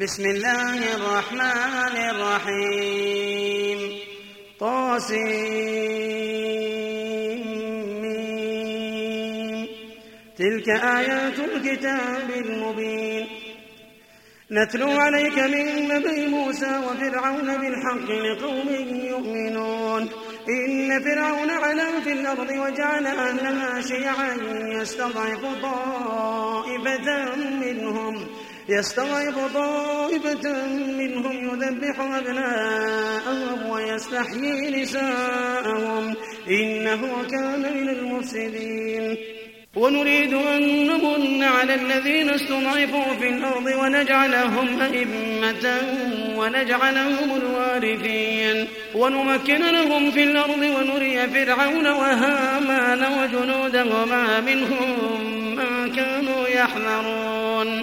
بسم الله الرحمن الرحيم. طاسمين تلك آيات الكتاب المبين. نتلو عليك من نبي موسى وفرعون بالحق لقوم يؤمنون. إن فرعون علا في الأرض وجعل أهلها شيعا يستضعف طائفة منهم. يستضعف طائفة منهم يذبح أبناءهم ويستحيي نساءهم. إنه كان من المفسدين. ونريد أن نمن على الذين استضعفوا في الأرض ونجعلهم أئمة ونجعلهم الوارثين. ونمكن لهم في الأرض ونري فرعون وهامان وجنودهما منهم ما كانوا يحذرون.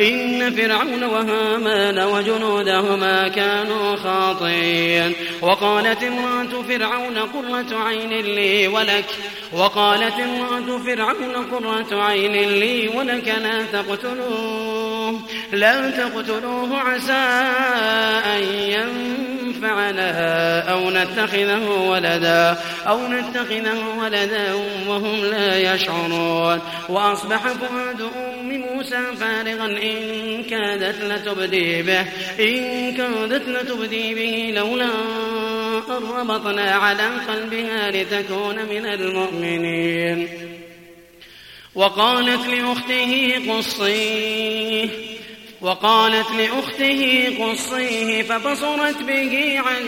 إن فرعون وهامان وجنودهما كانوا خاطئين. وقالت امرأة فرعون قرة عين لي ولك. وقالت امرأة فرعون قرة عين لي ولك لا تقتلوه. لا تقتلوه عسى أن ينفعنا أو نتخذه ولدا. أو نتخذه ولدا وهم لا يشعرون. وأصبح فؤاد أم موسى فارغا إن كادت لتبدي به إن كادت لتبدي به لولا أن ربطنا على قلبها لتكون من المؤمنين. وقالت لأخته قصيه وقالت لأخته قصيه فبصرت به عن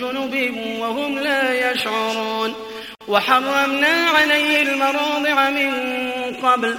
جنب وهم لا يشعرون. وحرمنا عليه المراضع من قبل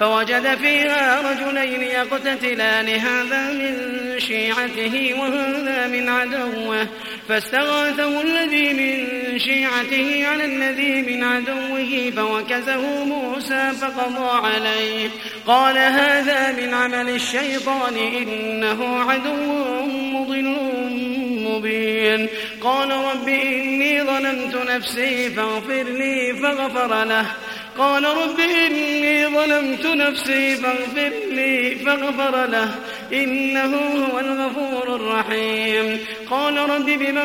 فوجد فيها رجلين يقتتلان هذا من شيعته وهذا من عدوه. فاستغاثه الذي من شيعته على الذي من عدوه فوكزه موسى فقضى عليه. قال هذا من عمل الشيطان إنه عدو مضل مبين. قال رب إني ظلمت نفسي فاغفر لي فغفر له. قال رب إني ظلمت نفسي فاغفر لي فاغفر له. إنه هو الغفور الرحيم. قال رب بما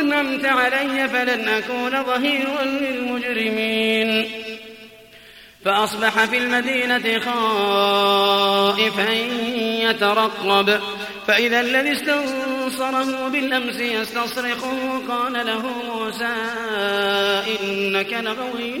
أنعمت علي فلن أكون ظهيرا للمجرمين. فأصبح في المدينة خائفا يترقب. فإذا الذي استنصره بالأمس يستصرخه قال له موسى إنك لغوي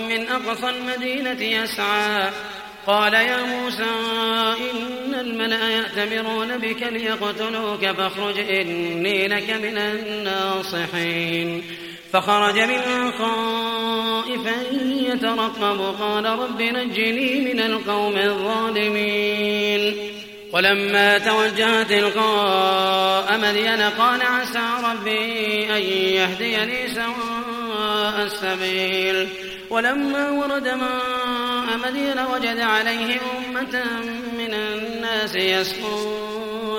من أقصى المدينة يسعى. قال يا موسى إن الملأ يأتمرون بك ليقتلوك فاخرج إني لك من الناصحين. فخرج منها خائفا يترقب قال رب نجني من القوم الظالمين. ولما توجه تلقاء مدين قال عسى ربي أن يهديني سواء السبيل. ولما ورد ماء مدين وجد عليه أمة من الناس يسقون.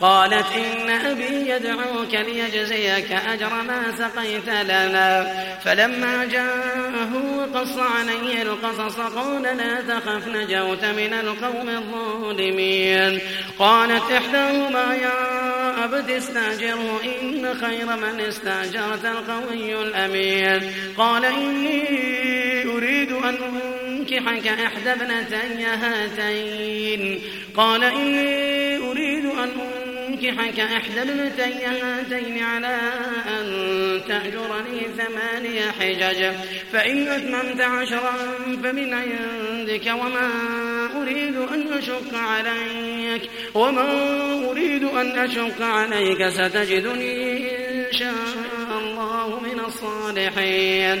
قالت إن أبي يدعوك ليجزيك أجر ما سقيت لنا. فلما جاءه وقص عليه القصص قال لا تخف نجوت من القوم الظالمين. قالت إحداهما يا أبت استاجره إن خير من استأجرت القوي الأمين. قال إني أريد أن أنكحك إحدى ابنتي هاتين. قال إني أريد أن أنكحك إحدى ابنتي هاتين على أن تأجرني ثماني حجج. فإن أتممت عشرا فمن عندك وما أريد أن أشق عليك. وما أريد أن أشق عليك ستجدني إن شاء الله من الصالحين.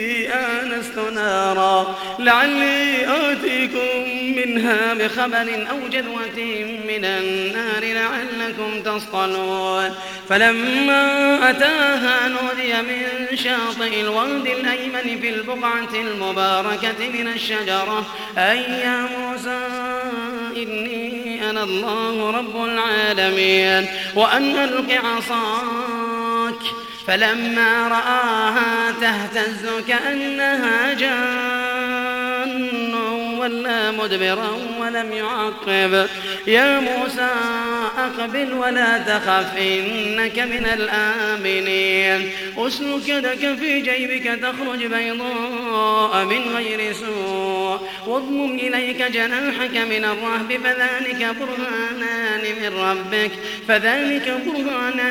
آنست نارا؟ لعلي آتيكم منها بخبر أو جذوة من النار لعلكم تصطلون. فلما أتاها نودي من شاطئ الواد الأيمن في البقعة المباركة من الشجرة أي يا موسى إني أنا الله رب العالمين. وأن ألق عصاك فلما رآها تهتز كأنها جان ولا مدبرا ولم يعقب. يا موسى أقبل ولا تخف إنك من الآمنين. أسلك يدك في جيبك تخرج بيضاء من غير سوء. واضمم إليك جناحك من الرهب فذلك برهانان من ربك. فذلك برهانان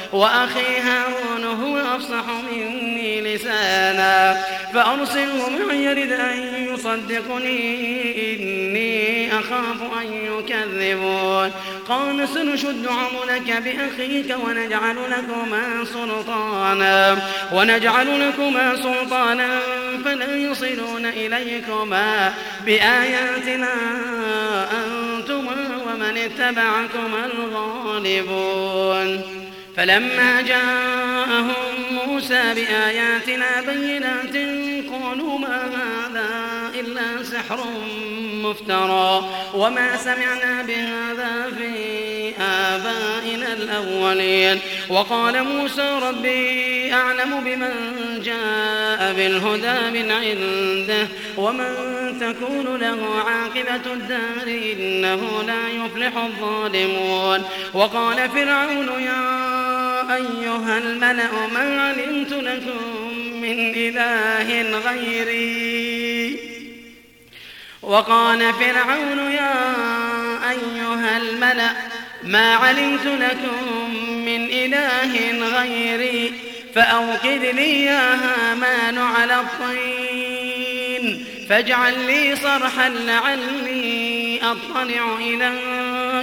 وأخي هارون هو أفصح مني لسانا فأرسله معي يرد أن يصدقني إني أخاف أن يكذبون. قال سنشد عضلك بأخيك ونجعل لكما سلطانا ونجعل لكما سلطانا فلا يصلون إليكما بآياتنا أنتما ومن اتبعكما الغالبون. فلما جاءهم موسى بآياتنا بينات قالوا ما هذا إلا سحر مفترى وما سمعنا بهذا في آبائنا الأولين. وقال موسى ربي أعلم بمن جاء بالهدى من عنده ومن تكون له عاقبة الدار إنه لا يفلح الظالمون. وقال فرعون يا أيها الملأ ما علمت لكم من إله غيري. وقال فرعون يا أيها الملأ ما علمت لكم من إله غيري. فأوقد لي يا هامان على الطين. فاجعل لي صرحا لعلي أطلع إلى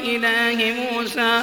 إله موسى.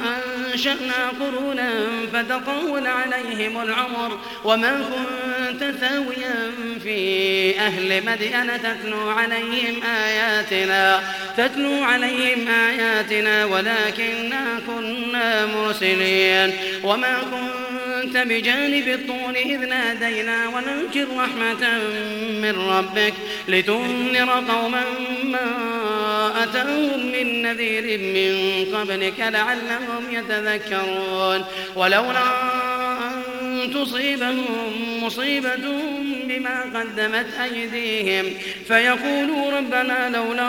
أنشأنا قرونا فتطول عليهم العمر وما كنت ثاويا في أهل مدين تتلو عليهم آياتنا تتلو عليهم آياتنا ولكننا كنا مرسلين. وما كنت بجانب الطول إذ نادينا ولكن رحمة من ربك لتنذر قوما ما أتاهم من نذير من قبلك لعلهم يتذكرون. ولولا أن تصيبهم مصيبة بما قدمت أيديهم فيقولوا ربنا لولا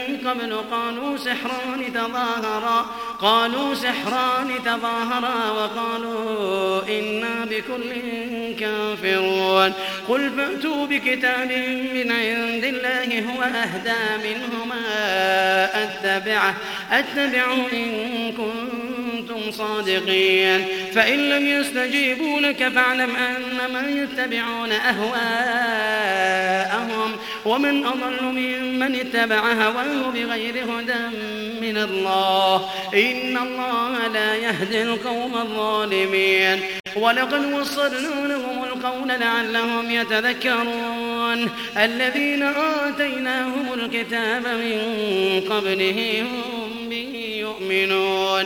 قبل قالوا سحران تظاهرا قالوا سحران تظاهرا وقالوا إنا بكل كافرون. قل فأتوا بكتاب من عند الله هو أهدى منهما أتبعه أتبعه إن كنتم كنتم صادقين. فإن لم يستجيبوا لك فاعلم أنما يتبعون أهواءهم ومن أضل ممن اتبع هواه بغير هدى من الله. إن الله لا يهدي القوم الظالمين. ولقد وصلنا لهم القول لعلهم يتذكرون. الذين آتيناهم الكتاب من قبله هم به يؤمنون.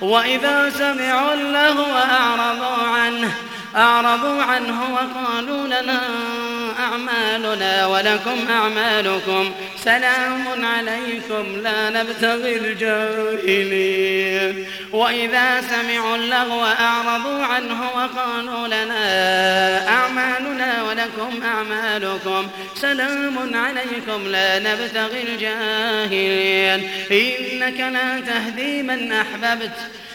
وإذا سمعوا اللهو أعرضوا عنه أعرضوا عنه وقالوا لنا أعمالنا ولكم أعمالكم. سلام عليكم لا نبتغي الجاهلين. وإذا سمعوا اللغو أعرضوا عنه وقالوا لنا أعمالنا ولكم أعمالكم. سلام عليكم لا نبتغي الجاهلين. إنك لا تهدي من أحببت.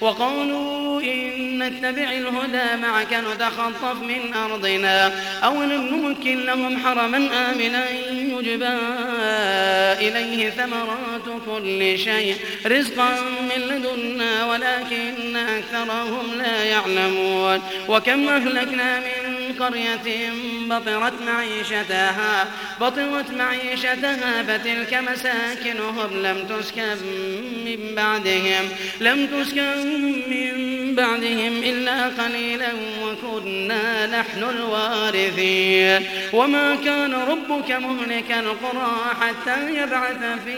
وقالوا إن نتبع الهدى معك نتخطف من أرضنا. أو نمكن لهم حرما آمنا يجبى إليه ثمرات كل شيء. رزقا من لدنا ولكن أكثرهم لا يعلمون. وكم أهلكنا من قرية بطرت معيشتها بطرت معيشتها فتلك مساكنهم لم تسكن من بعدهم لم تسكن من بعدهم إلا قليلا وكنا نحن الوارثين. وما كان ربك مهلك القرى حتى يبعث في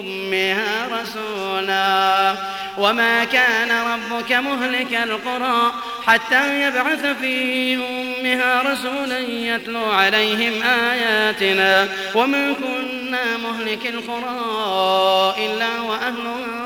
أمها رسولا. وما كان ربك مهلك القرى حتى يبعث في أمها رسولا يتلو عليهم آياتنا. وما كنا مهلك القرى إلا وأهلها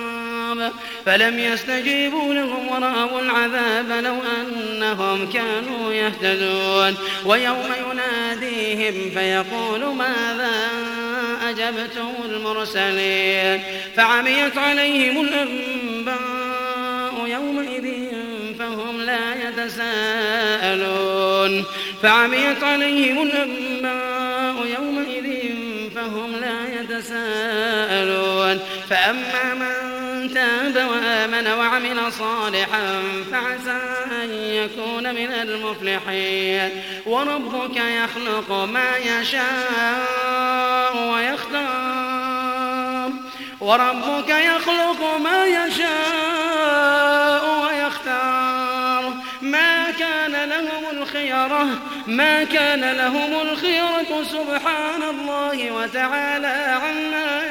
فلم يستجيبوا لهم ورأوا العذاب لو أنهم كانوا يهتدون. ويوم يناديهم فيقول ماذا أجبتم المرسلين؟ فعميت عليهم الأنباء يومئذ فهم لا يتساءلون. فعميت عليهم الأنباء يومئذ فهم لا يتساءلون. فأما من تاب وآمن وعمل صالحا فعسى أن يكون من المفلحين. وربك يخلق ما يشاء ويختار. وربك يخلق ما يشاء ويختار. ما كان لهم الخيرة ما كان لهم الخيرة سبحان الله وتعالى عما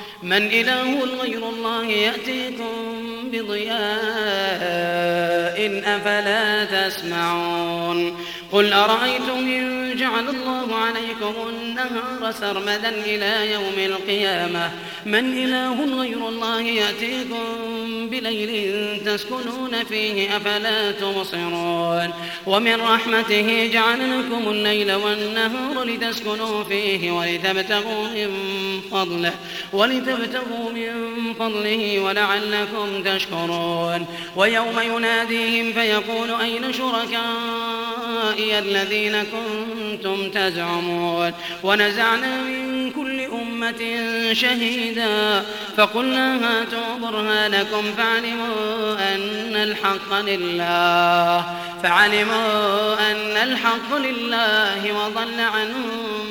من إله غير الله يأتيكم بضياء أفلا تسمعون قل أرأيتم إن جعل الله عليكم النهار سرمدا إلى يوم القيامة. من إله غير الله يأتيكم بليل تسكنون فيه أفلا تبصرون. ومن رحمته جعل لكم الليل والنهار لتسكنوا فيه ولتبتغوا من فضله ولتبتغوا من فضله ولعلكم تشكرون. ويوم يناديهم فيقول أين شركائي الذين كنتم تزعمون. ونزعنا من كل أمة شهيدا. فقلنا هاتوا برهانكم فعلموا أن الحق لله. فعلموا أن الحق لله وضل عنهم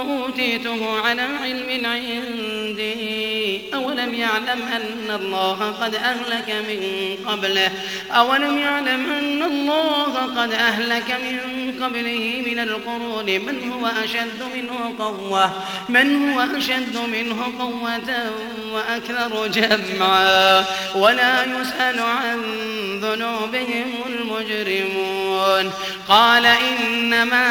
أوتيته على علم عندي. أولم يعلم أن الله قد أهلك من قبله؟ أولم يعلم أن الله قد أهلك من قبله من القرون؟ من هو أشد منه قوة؟ من هو أشد منه قوة وأكثر جمعا؟ ولا يسأل عن ذنوبهم المجرمون. قال إنما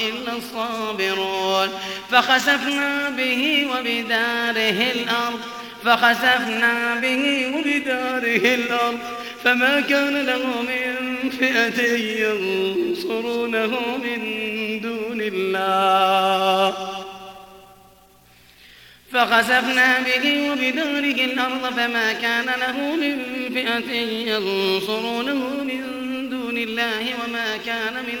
إلا الصابرون. فخسفنا به وبداره الأرض. فخسفنا به وبداره الأرض. فما كان له من فئة ينصرونه من دون الله. فخسفنا به وبداره الأرض. فما كان له من فئة ينصرونه من دون الله. وما كان من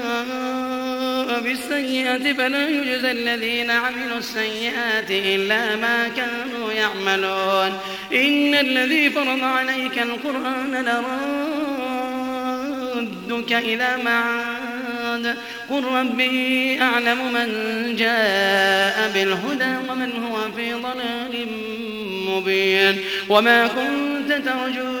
بالسيئة فلا يجزى الذين عملوا السيئات إلا ما كانوا يعملون. إن الذي فرض عليك القرآن لراد يردك إلى معاد. قل ربي أعلم من جاء بالهدى ومن هو في ضلال مبين. وما كنت ترجو